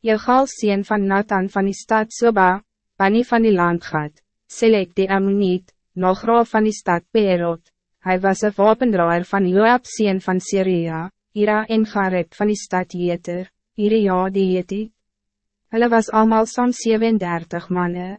Jegal sien van Nathan van die stad Soba, Bani van die landgat, Selek die Ammoniet, Nograaf van die stad Perot, hij was een wapendraaier van Joab sien van Syria, Ira en Gareb van die stad Jeter, Iria die Jeti. Hulle was allemaal som 37 mannen.